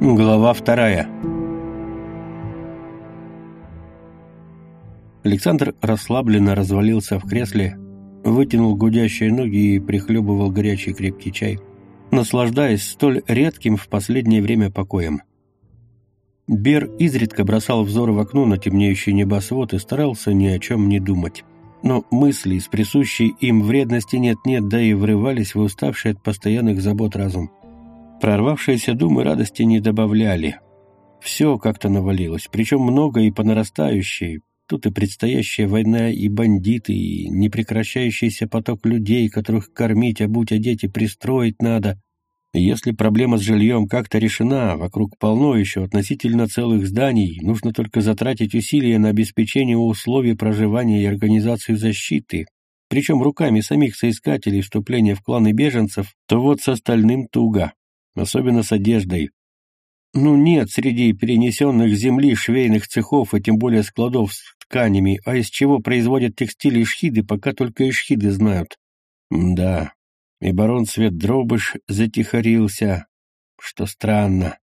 Глава вторая. Александр расслабленно развалился в кресле, вытянул гудящие ноги и прихлебывал горячий крепкий чай, наслаждаясь столь редким в последнее время покоем. Бер изредка бросал взор в окно на темнеющий небосвод и старался ни о чем не думать. Но мысли с присущей им вредности нет-нет, да и врывались в уставший от постоянных забот разум. Прорвавшиеся думы радости не добавляли. Все как-то навалилось, причем много и по нарастающей. Тут и предстоящая война, и бандиты, и непрекращающийся поток людей, которых кормить, обуть, одеть и пристроить надо. Если проблема с жильем как-то решена, вокруг полно еще относительно целых зданий, нужно только затратить усилия на обеспечение условий проживания и организацию защиты, причем руками самих соискателей вступления в кланы беженцев, то вот с остальным туго особенно с одеждой. Ну нет среди перенесенных земли швейных цехов и тем более складов с тканями, а из чего производят текстиль ишхиды, пока только ишхиды знают. Да, и барон Свет Дробыш затихарился, что странно.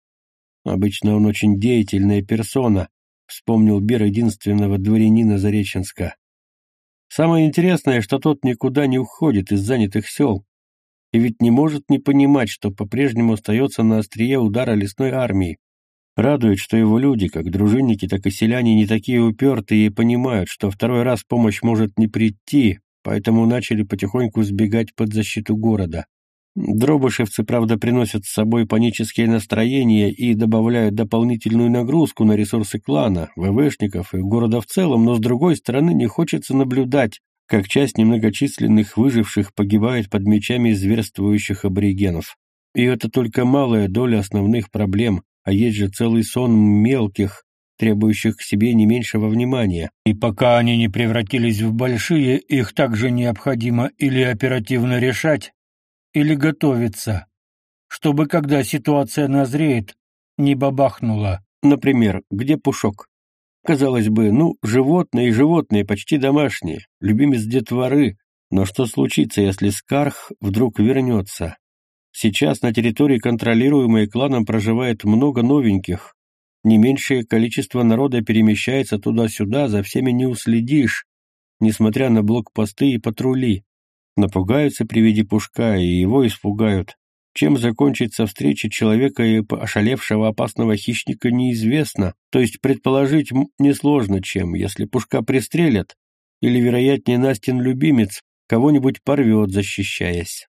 Обычно он очень деятельная персона, вспомнил Бер единственного дворянина Зареченска. Самое интересное, что тот никуда не уходит из занятых сел, и ведь не может не понимать, что по-прежнему остается на острие удара лесной армии. Радует, что его люди, как дружинники, так и селяне, не такие упертые и понимают, что второй раз помощь может не прийти, поэтому начали потихоньку сбегать под защиту города. Дробышевцы, правда, приносят с собой панические настроения и добавляют дополнительную нагрузку на ресурсы клана, ВВшников и города в целом, но с другой стороны не хочется наблюдать, как часть немногочисленных выживших погибает под мечами зверствующих аборигенов. И это только малая доля основных проблем, а есть же целый сон мелких, требующих к себе не меньшего внимания. И пока они не превратились в большие, их также необходимо или оперативно решать, или готовиться, чтобы, когда ситуация назреет, не бабахнула. Например, где Пушок? Казалось бы, ну, животные и животные, почти домашние, любимец детворы, но что случится, если Скарх вдруг вернется? Сейчас на территории, контролируемой кланом, проживает много новеньких. Не меньшее количество народа перемещается туда-сюда, за всеми не уследишь, несмотря на блокпосты и патрули. Напугаются при виде пушка и его испугают. Чем закончится встреча человека и ошалевшего опасного хищника, неизвестно, то есть предположить несложно чем, если пушка пристрелят, или, вероятнее, Настин любимец кого-нибудь порвет, защищаясь.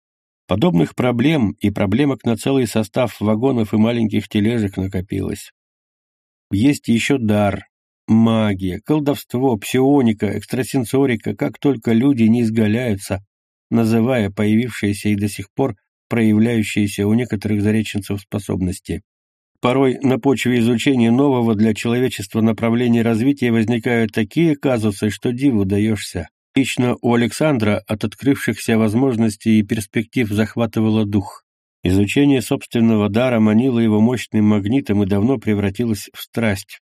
Подобных проблем и проблемок на целый состав вагонов и маленьких тележек накопилось. Есть еще дар, магия, колдовство, псионика, экстрасенсорика, как только люди не изгаляются, называя появившиеся и до сих пор проявляющиеся у некоторых зареченцев способности. Порой на почве изучения нового для человечества направления развития возникают такие казусы, что диву даешься. Лично у Александра от открывшихся возможностей и перспектив захватывало дух. Изучение собственного дара манило его мощным магнитом и давно превратилось в страсть.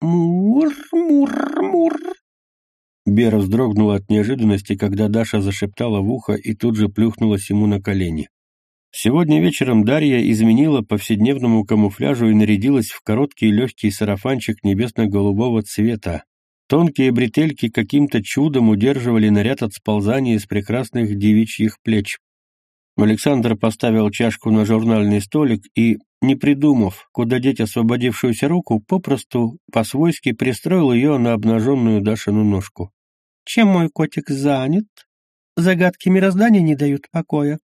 «Мур-мур-мур!» Бера вздрогнула от неожиданности, когда Даша зашептала в ухо и тут же плюхнулась ему на колени. Сегодня вечером Дарья изменила повседневному камуфляжу и нарядилась в короткий легкий сарафанчик небесно-голубого цвета. Тонкие бретельки каким-то чудом удерживали наряд от сползания из прекрасных девичьих плеч. Александр поставил чашку на журнальный столик и, не придумав, куда деть освободившуюся руку, попросту по-свойски пристроил ее на обнаженную Дашину ножку. «Чем мой котик занят? Загадки мироздания не дают покоя.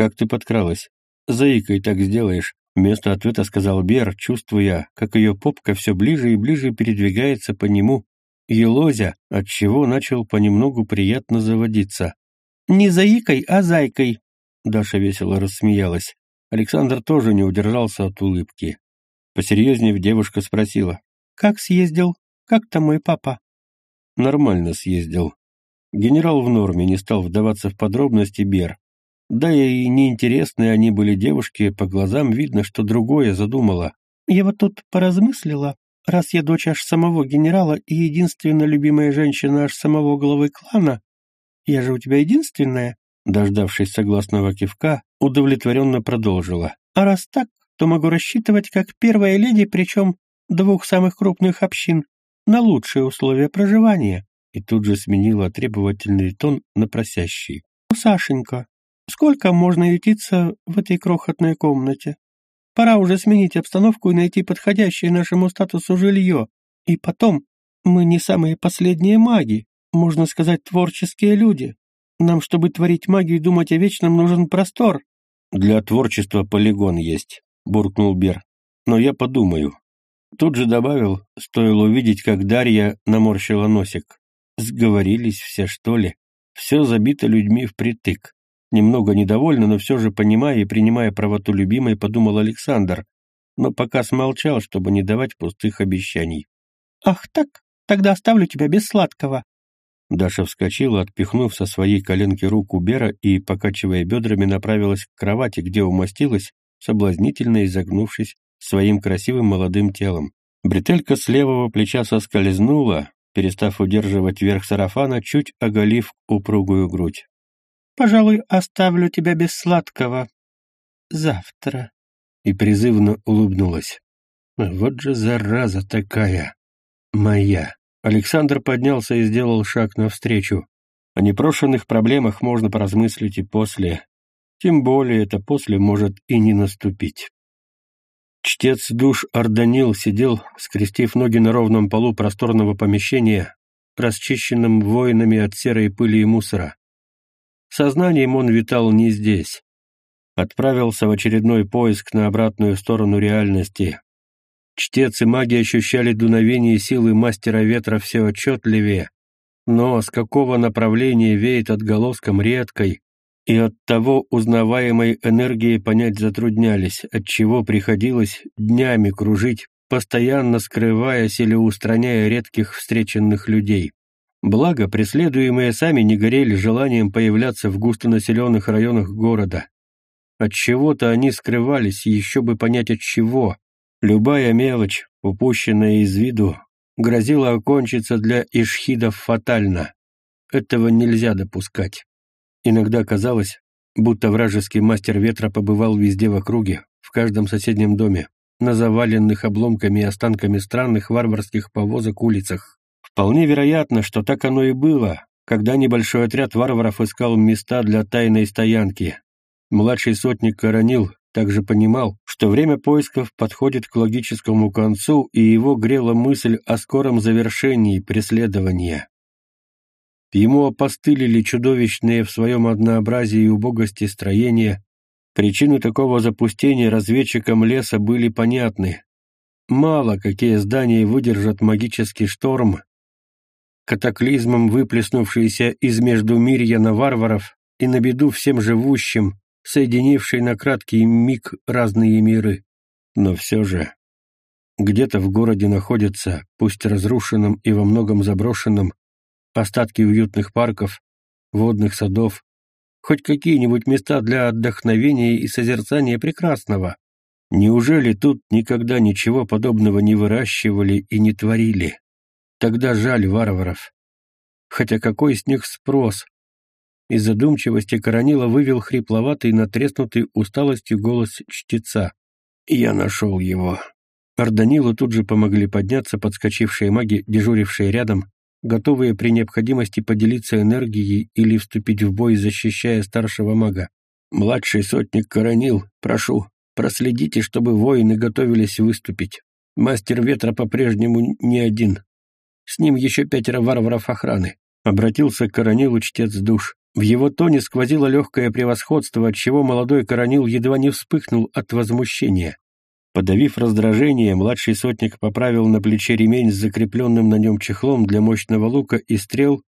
«Как ты подкралась?» «Заикой так сделаешь», — вместо ответа сказал Бер, чувствуя, как ее попка все ближе и ближе передвигается по нему. Елозя, отчего начал понемногу приятно заводиться. «Не заикой, а зайкой», — Даша весело рассмеялась. Александр тоже не удержался от улыбки. Посерьезнее девушка спросила. «Как съездил? Как там мой папа?» «Нормально съездил». Генерал в норме не стал вдаваться в подробности Бер, да и неинтересные они были девушки, по глазам видно, что другое задумала. «Я вот тут поразмыслила, раз я дочь аж самого генерала и единственная любимая женщина аж самого главы клана, я же у тебя единственная?» Дождавшись согласного кивка, удовлетворенно продолжила. «А раз так, то могу рассчитывать как первая леди, причем двух самых крупных общин, на лучшие условия проживания. И тут же сменила требовательный тон на просящий. «Сашенька, сколько можно ютиться в этой крохотной комнате? Пора уже сменить обстановку и найти подходящее нашему статусу жилье. И потом, мы не самые последние маги, можно сказать, творческие люди. Нам, чтобы творить магию и думать о вечном, нужен простор. Для творчества полигон есть, буркнул Бер. Но я подумаю. Тут же добавил, стоило увидеть, как Дарья наморщила носик. Сговорились все, что ли? Все забито людьми впритык. Немного недовольно, но все же понимая и принимая правоту любимой, подумал Александр, но пока смолчал, чтобы не давать пустых обещаний. «Ах так? Тогда оставлю тебя без сладкого». Даша вскочила, отпихнув со своей коленки руку Бера и, покачивая бедрами, направилась к кровати, где умостилась, соблазнительно изогнувшись своим красивым молодым телом. Бретелька с левого плеча соскользнула, перестав удерживать верх сарафана, чуть оголив упругую грудь. «Пожалуй, оставлю тебя без сладкого. Завтра». И призывно улыбнулась. «Вот же зараза такая! Моя!» Александр поднялся и сделал шаг навстречу. О непрошенных проблемах можно поразмыслить и после. Тем более это после может и не наступить. Чтец душ Арданил сидел, скрестив ноги на ровном полу просторного помещения, расчищенном воинами от серой пыли и мусора. Сознанием он витал не здесь. Отправился в очередной поиск на обратную сторону реальности. Чтец и маги ощущали дуновение силы мастера ветра все отчетливее, но с какого направления веет отголоском редкой, и от того узнаваемой энергии понять затруднялись, отчего приходилось днями кружить, постоянно скрываясь или устраняя редких встреченных людей. Благо, преследуемые сами не горели желанием появляться в густонаселенных районах города. От чего-то они скрывались, еще бы понять от чего. Любая мелочь, упущенная из виду, грозила окончиться для ишхидов фатально. Этого нельзя допускать. Иногда казалось, будто вражеский мастер ветра побывал везде в округе, в каждом соседнем доме, на заваленных обломками и останками странных варварских повозок улицах. Вполне вероятно, что так оно и было, когда небольшой отряд варваров искал места для тайной стоянки. Младший сотник Коронил также понимал, что время поисков подходит к логическому концу, и его грела мысль о скором завершении преследования. Ему опостылили чудовищные в своем однообразии и убогости строения. Причины такого запустения разведчикам леса были понятны. Мало какие здания выдержат магический шторм, катаклизмом выплеснувшийся из междумирья на варваров и на беду всем живущим, соединивший на краткий миг разные миры. Но все же где-то в городе находится, пусть разрушенном и во многом заброшенном, остатки уютных парков, водных садов, хоть какие-нибудь места для отдохновения и созерцания прекрасного. Неужели тут никогда ничего подобного не выращивали и не творили? Тогда жаль варваров. Хотя какой с них спрос? Из задумчивости Коронила вывел хрипловатый, натреснутый усталостью голос чтеца. «Я нашел его». Арданилу тут же помогли подняться подскочившие маги, дежурившие рядом, готовые при необходимости поделиться энергией или вступить в бой, защищая старшего мага. «Младший сотник Коронил, прошу, проследите, чтобы воины готовились выступить. Мастер ветра по-прежнему не один. С ним еще пятеро варваров охраны». Обратился к Коронилу чтец душ. В его тоне сквозило легкое превосходство, отчего молодой Коронил едва не вспыхнул от возмущения. Подавив раздражение, младший сотник поправил на плече ремень с закрепленным на нем чехлом для мощного лука и стрел,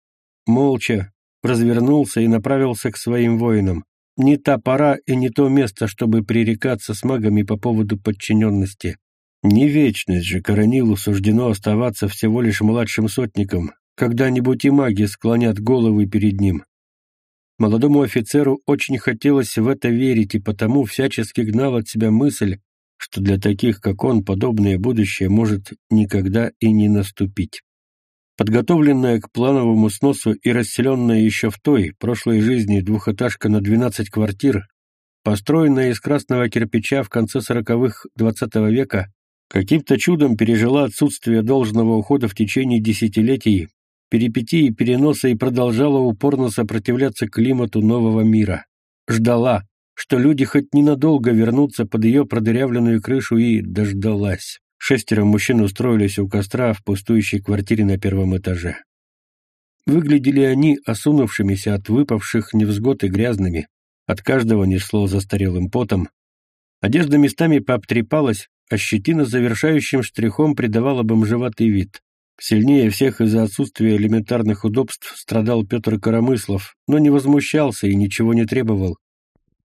молча развернулся и направился к своим воинам. Не та пора и не то место, чтобы пререкаться с магами по поводу подчиненности. Не вечность же Коронилу суждено оставаться всего лишь младшим сотником, когда-нибудь и маги склонят головы перед ним. Молодому офицеру очень хотелось в это верить и потому всячески гнал от себя мысль, что для таких, как он, подобное будущее может никогда и не наступить. Подготовленная к плановому сносу и расселенная еще в той, прошлой жизни двухэтажка на 12 квартир, построенная из красного кирпича в конце сороковых XX века, каким-то чудом пережила отсутствие должного ухода в течение десятилетий, перипетии переноса и продолжала упорно сопротивляться климату нового мира. Ждала, что люди хоть ненадолго вернутся под ее продырявленную крышу и дождалась. Шестеро мужчин устроились у костра в пустующей квартире на первом этаже. Выглядели они осунувшимися от выпавших невзгод и грязными. От каждого несло застарелым потом. Одежда местами пообтрепалась, а щетина завершающим штрихом придавала бомжеватый вид. Сильнее всех из-за отсутствия элементарных удобств страдал Петр Коромыслов, но не возмущался и ничего не требовал.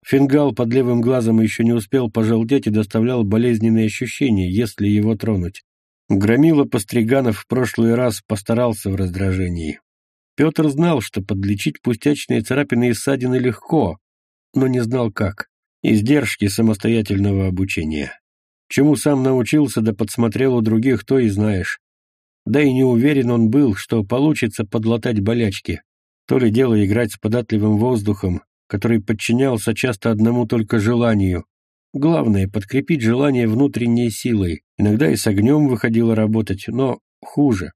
Фингал под левым глазом еще не успел пожелтеть и доставлял болезненные ощущения, если его тронуть. Громила Постриганов в прошлый раз постарался в раздражении. Петр знал, что подлечить пустячные царапины и ссадины легко, но не знал как. Издержки самостоятельного обучения. Чему сам научился да подсмотрел у других, то и знаешь. Да и не уверен он был, что получится подлатать болячки. То ли дело играть с податливым воздухом, который подчинялся часто одному только желанию. Главное — подкрепить желание внутренней силой. Иногда и с огнем выходило работать, но хуже.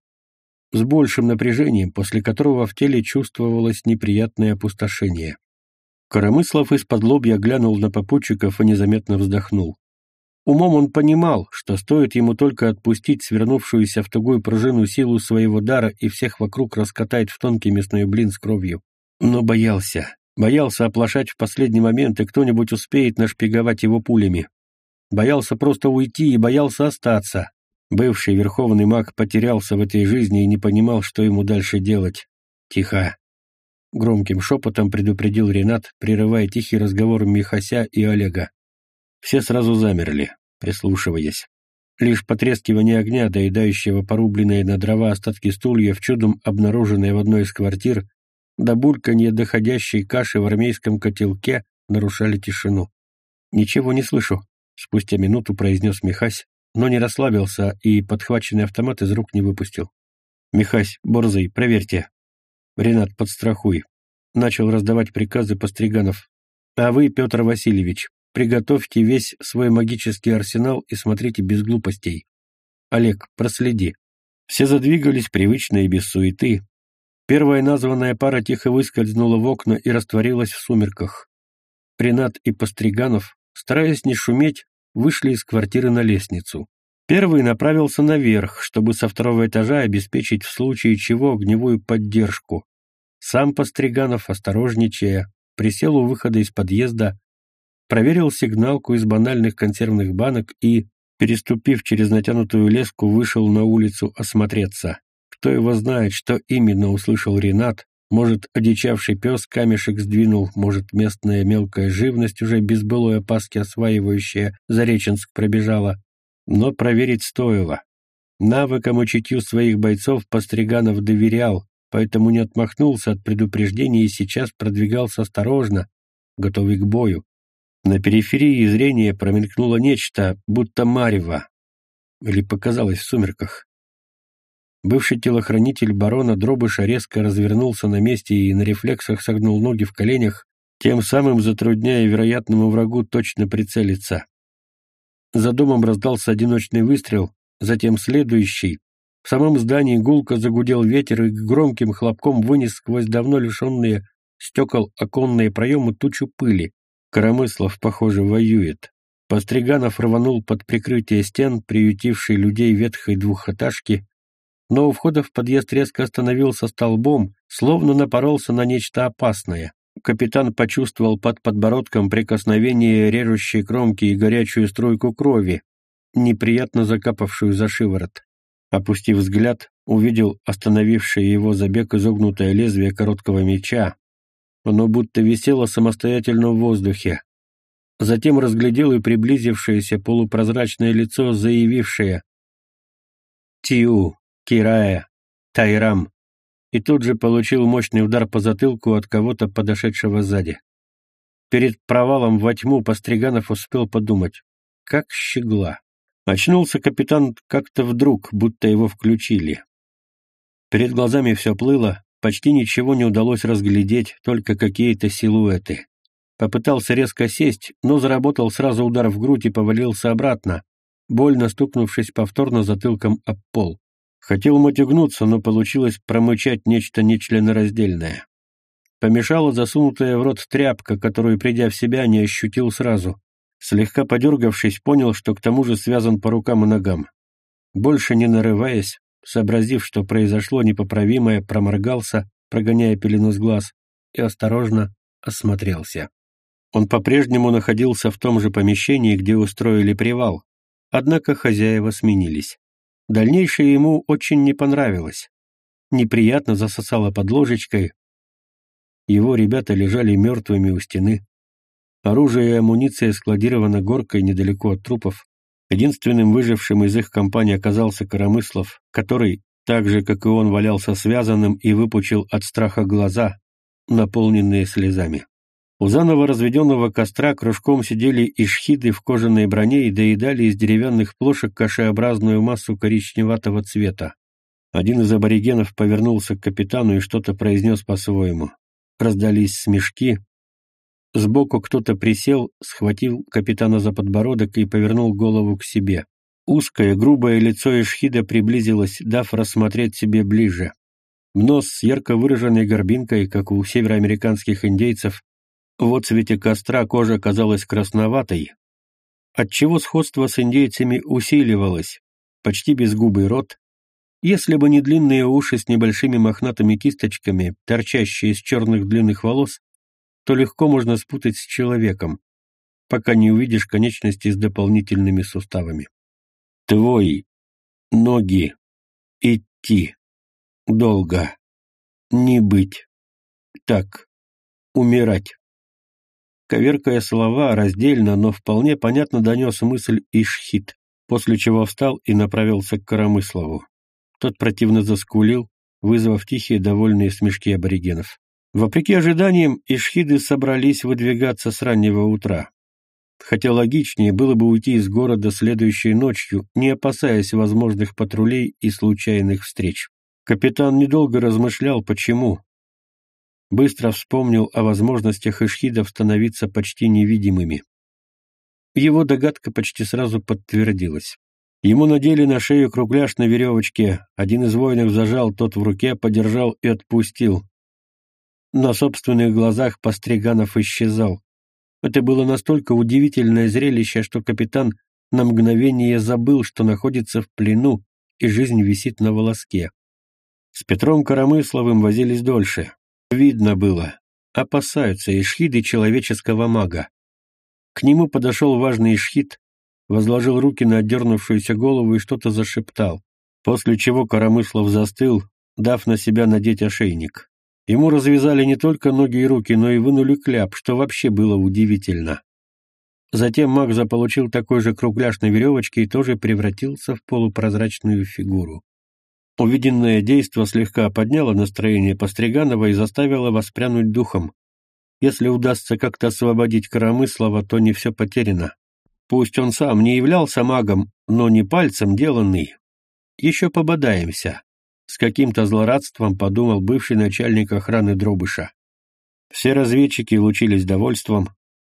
С большим напряжением, после которого в теле чувствовалось неприятное опустошение. Коромыслов из-под лобья глянул на попутчиков и незаметно вздохнул. Умом он понимал, что стоит ему только отпустить свернувшуюся в тугую пружину силу своего дара и всех вокруг раскатает в тонкий мясной блин с кровью. Но боялся, Боялся оплошать в последний момент, и кто-нибудь успеет нашпиговать его пулями. Боялся просто уйти и боялся остаться. Бывший верховный маг потерялся в этой жизни и не понимал, что ему дальше делать. «Тихо!» Громким шепотом предупредил Ренат, прерывая тихий разговор Михася и Олега. Все сразу замерли, прислушиваясь. Лишь потрескивание огня, доедающего порубленные на дрова остатки стульев, чудом обнаруженные в одной из квартир, до бульканья доходящей каши в армейском котелке нарушали тишину. «Ничего не слышу», — спустя минуту произнес Михась, но не расслабился и подхваченный автомат из рук не выпустил. «Михась, Борзый, проверьте». «Ренат, подстрахуй». Начал раздавать приказы Постриганов. «А вы, Петр Васильевич, приготовьте весь свой магический арсенал и смотрите без глупостей. Олег, проследи». Все задвигались привычно и без суеты, Первая названная пара тихо выскользнула в окна и растворилась в сумерках. Ренат и Постриганов, стараясь не шуметь, вышли из квартиры на лестницу. Первый направился наверх, чтобы со второго этажа обеспечить в случае чего огневую поддержку. Сам Постриганов, осторожничая, присел у выхода из подъезда, проверил сигналку из банальных консервных банок и, переступив через натянутую леску, вышел на улицу осмотреться. Кто его знает, что именно услышал Ренат, может, одичавший пес камешек сдвинул, может, местная мелкая живность, уже без былой опаски осваивающая, Зареченск пробежала. Но проверить стоило. Навыкам и чутью своих бойцов Постриганов доверял, поэтому не отмахнулся от предупреждения и сейчас продвигался осторожно, готовый к бою. На периферии зрения промелькнуло нечто, будто марево. Или показалось в сумерках. Бывший телохранитель барона Дробыша резко развернулся на месте и на рефлексах согнул ноги в коленях, тем самым затрудняя вероятному врагу точно прицелиться. За домом раздался одиночный выстрел, затем следующий. В самом здании гулко загудел ветер и громким хлопком вынес сквозь давно лишенные стекол оконные проемы тучу пыли. Коромыслов, похоже, воюет. Постриганов рванул под прикрытие стен, приютившей людей ветхой двухэтажки, но у входа в подъезд резко остановился столбом, словно напоролся на нечто опасное. Капитан почувствовал под подбородком прикосновение режущей кромки и горячую струйку крови, неприятно закапавшую за шиворот. Опустив взгляд, увидел остановившее его забег изогнутое лезвие короткого меча. Оно будто висело самостоятельно в воздухе. Затем разглядел и приблизившееся полупрозрачное лицо, заявившее «Тиу, Кирая, Тайрам, и тут же получил мощный удар по затылку от кого-то подошедшего сзади. Перед провалом во тьму Постриганов успел подумать, как щегла. Очнулся капитан как-то вдруг, будто его включили. Перед глазами все плыло, почти ничего не удалось разглядеть, только какие-то силуэты. Попытался резко сесть, но заработал сразу удар в грудь и повалился обратно, больно стукнувшись повторно затылком об пол. Хотел мотягнуться, но получилось промычать нечто нечленораздельное. Помешала засунутая в рот тряпка, которую, придя в себя, не ощутил сразу. Слегка подергавшись, понял, что к тому же связан по рукам и ногам. Больше не нарываясь, сообразив, что произошло непоправимое, проморгался, прогоняя пелену с глаз, и осторожно осмотрелся. Он по-прежнему находился в том же помещении, где устроили привал, однако хозяева сменились. Дальнейшее ему очень не понравилось. Неприятно засосало под ложечкой. Его ребята лежали мертвыми у стены. Оружие и амуниция складировано горкой недалеко от трупов. Единственным выжившим из их компании оказался Коромыслов, который, так же, как и он, валялся связанным и выпучил от страха глаза, наполненные слезами. У заново разведенного костра кружком сидели ишхиды в кожаной броне и доедали из деревянных плошек кашеобразную массу коричневатого цвета. Один из аборигенов повернулся к капитану и что-то произнес по-своему. Раздались смешки. Сбоку кто-то присел, схватил капитана за подбородок и повернул голову к себе. Узкое, грубое лицо Ишхида приблизилось, дав рассмотреть себе ближе. Нос с ярко выраженной горбинкой, как у североамериканских индейцев, в отцвете костра кожа казалась красноватой, отчего сходство с индейцами усиливалось, почти безгубый рот, если бы не длинные уши с небольшими мохнатыми кисточками, торчащие из черных длинных волос, то легко можно спутать с человеком, пока не увидишь конечности с дополнительными суставами. Твой ноги идти долго не быть так умирать. Коверкая слова, раздельно, но вполне понятно донес мысль Ишхит, после чего встал и направился к Коромыслову. Тот противно заскулил, вызвав тихие довольные смешки аборигенов. Вопреки ожиданиям, ишхиды собрались выдвигаться с раннего утра. Хотя логичнее было бы уйти из города следующей ночью, не опасаясь возможных патрулей и случайных встреч. Капитан недолго размышлял, почему, быстро вспомнил о возможностях ишхидов становиться почти невидимыми. Его догадка почти сразу подтвердилась. Ему надели на шею кругляш на веревочке, один из воинов зажал, тот в руке подержал и отпустил. На собственных глазах Постриганов исчезал. Это было настолько удивительное зрелище, что капитан на мгновение забыл, что находится в плену, и жизнь висит на волоске. С Петром Коромысловым возились дольше. Видно было, опасаются ишхиды человеческого мага. К нему подошел важный ишхид, возложил руки на отдернувшуюся голову и что-то зашептал, после чего Коромыслов застыл, дав на себя надеть ошейник. Ему развязали не только ноги и руки, но и вынули кляп, что вообще было удивительно. Затем маг заполучил такой же кругляш на веревочке и тоже превратился в полупрозрачную фигуру. Увиденное действо слегка подняло настроение Постриганова и заставило воспрянуть духом. Если удастся как-то освободить Коромыслова, то не все потеряно. Пусть он сам не являлся магом, но не пальцем деланный. Еще пободаемся. С каким-то злорадством подумал бывший начальник охраны Дробыша. Все разведчики лучились довольством.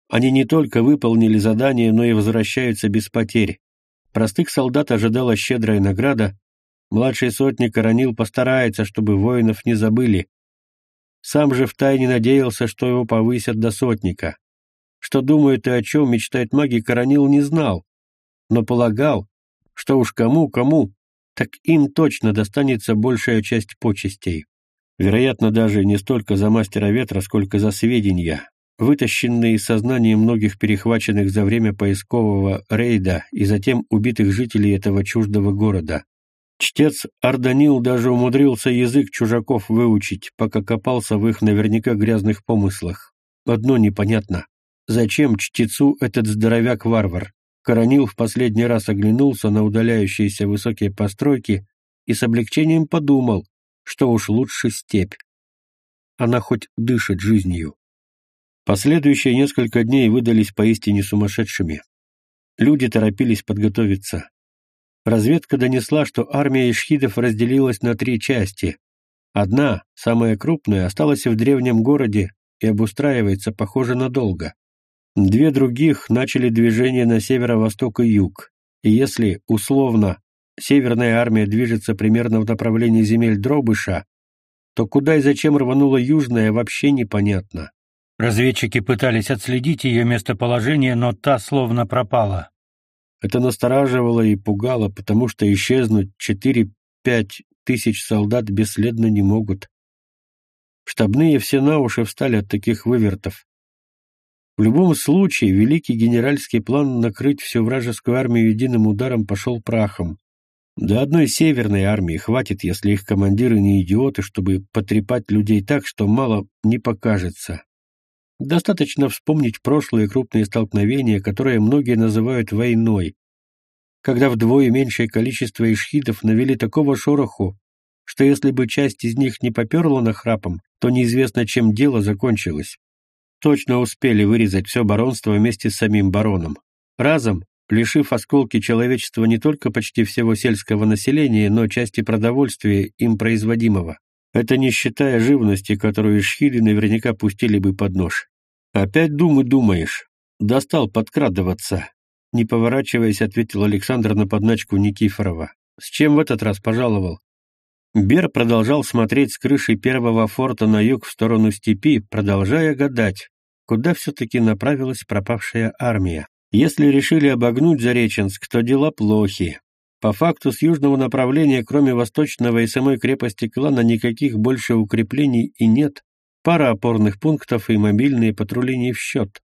Они не только выполнили задание, но и возвращаются без потерь. Простых солдат ожидала щедрая награда, Младший сотник Коронил постарается, чтобы воинов не забыли. Сам же втайне надеялся, что его повысят до сотника. Что думает и о чем мечтает маги, Коронил не знал, но полагал, что уж кому-кому, так им точно достанется большая часть почестей. Вероятно, даже не столько за мастера ветра, сколько за сведения, вытащенные из сознания многих перехваченных за время поискового рейда и затем убитых жителей этого чуждого города. Чтец Арданил даже умудрился язык чужаков выучить, пока копался в их наверняка грязных помыслах. Одно непонятно. Зачем чтецу этот здоровяк-варвар? Коронил в последний раз оглянулся на удаляющиеся высокие постройки и с облегчением подумал, что уж лучше степь. Она хоть дышит жизнью. Последующие несколько дней выдались поистине сумасшедшими. Люди торопились подготовиться. Разведка донесла, что армия ишхидов разделилась на три части. Одна, самая крупная, осталась в древнем городе и обустраивается, похоже, надолго. Две других начали движение на северо-восток и юг. И если, условно, Северная армия движется примерно в направлении земель Дробыша, то куда и зачем рванула Южная, вообще непонятно. Разведчики пытались отследить ее местоположение, но та словно пропала. Это настораживало и пугало, потому что исчезнуть четыре-пять тысяч солдат бесследно не могут. Штабные все на уши встали от таких вывертов. В любом случае, великий генеральский план накрыть всю вражескую армию единым ударом пошел прахом. До одной северной армии хватит, если их командиры не идиоты, чтобы потрепать людей так, что мало не покажется. Достаточно вспомнить прошлые крупные столкновения, которые многие называют войной, когда вдвое меньшее количество ишхидов навели такого шороху, что если бы часть из них не поперла нахрапом, то неизвестно, чем дело закончилось. Точно успели вырезать все баронство вместе с самим бароном. Разом, лишив осколки человечества не только почти всего сельского населения, но части продовольствия, им производимого. Это не считая живности, которую шхиды наверняка пустили бы под нож. Опять думы думаешь. Достал подкрадываться. Не поворачиваясь, ответил Александр на подначку Никифорова. С чем в этот раз пожаловал? Бер продолжал смотреть с крыши первого форта на юг в сторону степи, продолжая гадать, куда все-таки направилась пропавшая армия. Если решили обогнуть Зареченск, то дела плохи. По факту с южного направления, кроме восточного и самой крепости клана, никаких больше укреплений и нет. Пара опорных пунктов и мобильные патрули не в счет.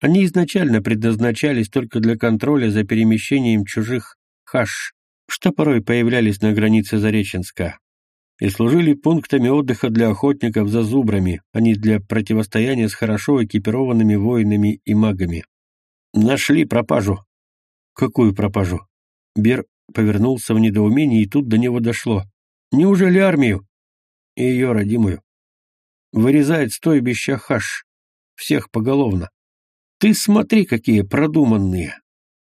Они изначально предназначались только для контроля за перемещением чужих хаш что порой появлялись на границе Зареченска, и служили пунктами отдыха для охотников за зубрами, а не для противостояния с хорошо экипированными воинами и магами. Нашли пропажу. Какую пропажу? Бер повернулся в недоумении, и тут до него дошло. Неужели армию? И ее родимую. Вырезает стойбища хаш. Всех поголовно. Ты смотри, какие продуманные.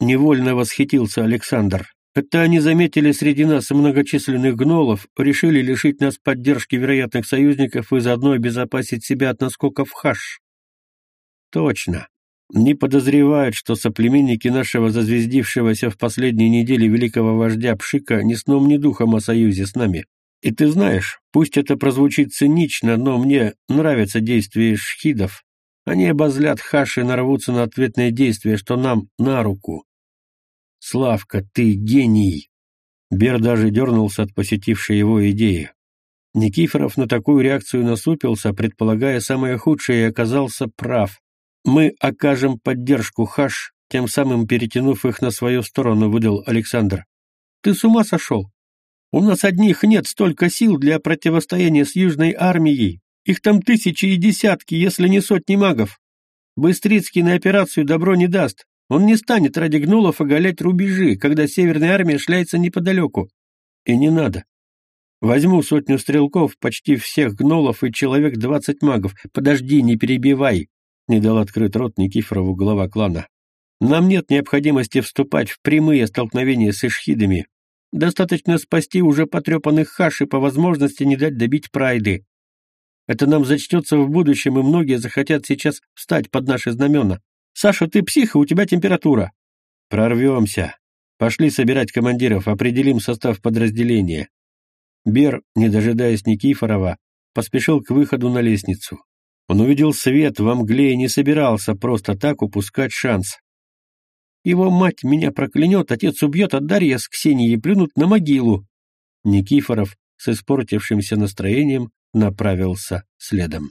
Невольно восхитился Александр. Это они заметили среди нас многочисленных гнолов, решили лишить нас поддержки вероятных союзников и заодно обезопасить себя от наскоков хаш. Точно. Не подозревают, что соплеменники нашего зазвездившегося в последние недели великого вождя Пшика ни сном, ни духом о союзе с нами. И ты знаешь, пусть это прозвучит цинично, но мне нравятся действия шхидов. Они обозлят хаши и нарвутся на ответные действия, что нам на руку. Славка, ты гений!» Бер даже дернулся от посетившей его идеи. Никифоров на такую реакцию насупился, предполагая самое худшее, и оказался прав. «Мы окажем поддержку Хаш, тем самым перетянув их на свою сторону», — выдал Александр. «Ты с ума сошел? У нас одних нет столько сил для противостояния с Южной армией. Их там тысячи и десятки, если не сотни магов. Быстрицкий на операцию добро не даст. Он не станет ради гнулов оголять рубежи, когда Северная армия шляется неподалеку. И не надо. Возьму сотню стрелков, почти всех гнолов и человек двадцать магов. Подожди, не перебивай. Не дал открыть рот Никифорову глава клана. Нам нет необходимости вступать в прямые столкновения с ишхидами. Достаточно спасти уже потрепанных хаш и по возможности не дать добить прайды. Это нам зачтется в будущем, и многие захотят сейчас встать под наши знамена. Саша, ты псих, у тебя температура. Прорвемся. Пошли собирать командиров, определим состав подразделения. Бер, не дожидаясь Никифорова, поспешил к выходу на лестницу. Он увидел свет во мгле и не собирался просто так упускать шанс. Его мать меня проклянет, отец убьет, а Дарья с Ксенией плюнут на могилу. Никифоров с испортившимся настроением направился следом.